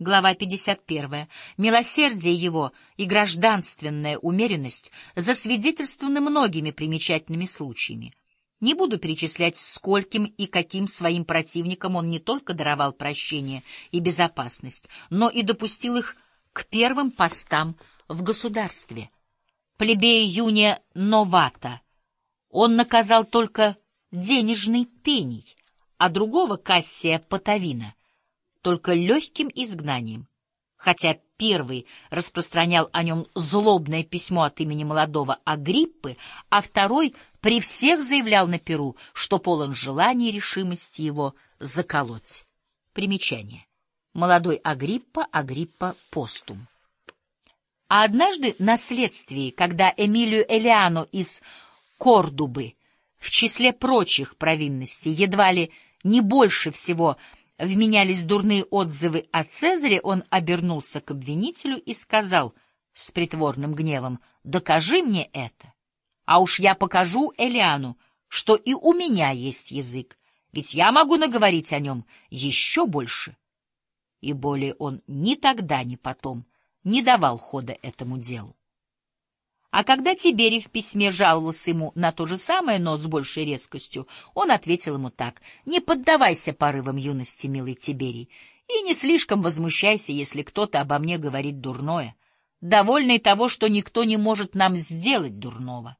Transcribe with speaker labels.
Speaker 1: Глава 51. Милосердие его и гражданственная умеренность засвидетельствованы многими примечательными случаями. Не буду перечислять, скольким и каким своим противникам он не только даровал прощение и безопасность, но и допустил их к первым постам в государстве. Плебея Юния Новата он наказал только денежный пений, а другого Кассия Потавина только легким изгнанием, хотя первый распространял о нем злобное письмо от имени молодого Агриппы, а второй при всех заявлял на Перу, что полон желания и решимости его заколоть. Примечание. Молодой Агриппа, Агриппа постум. А однажды на следствии, когда Эмилию Элиану из Кордубы в числе прочих провинностей едва ли не больше всего вменялись дурные отзывы о Цезаре, он обернулся к обвинителю и сказал с притворным гневом, «Докажи мне это, а уж я покажу Элиану, что и у меня есть язык, ведь я могу наговорить о нем еще больше». И более он ни тогда, ни потом не давал хода этому делу. А когда Тиберий в письме жаловался ему на то же самое, но с большей резкостью, он ответил ему так. «Не поддавайся порывам юности, милый Тиберий, и не слишком возмущайся, если кто-то обо мне говорит дурное, довольный того, что никто не может нам сделать дурного».